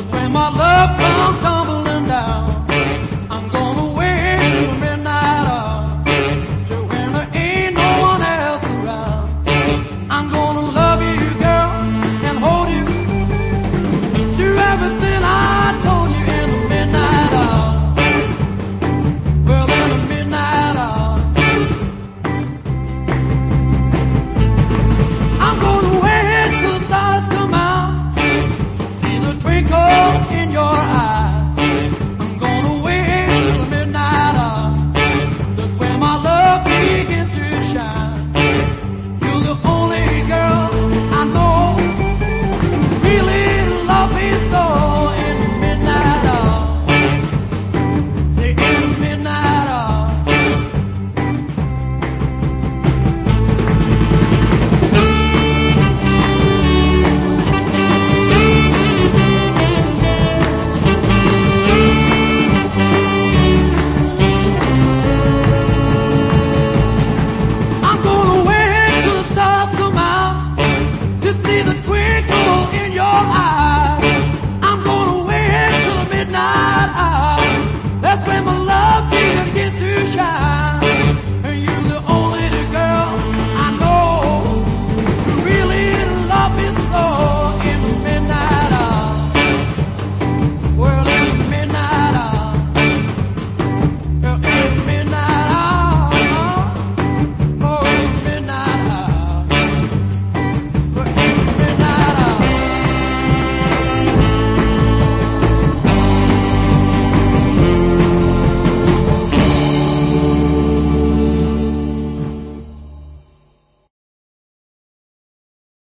Cause when my love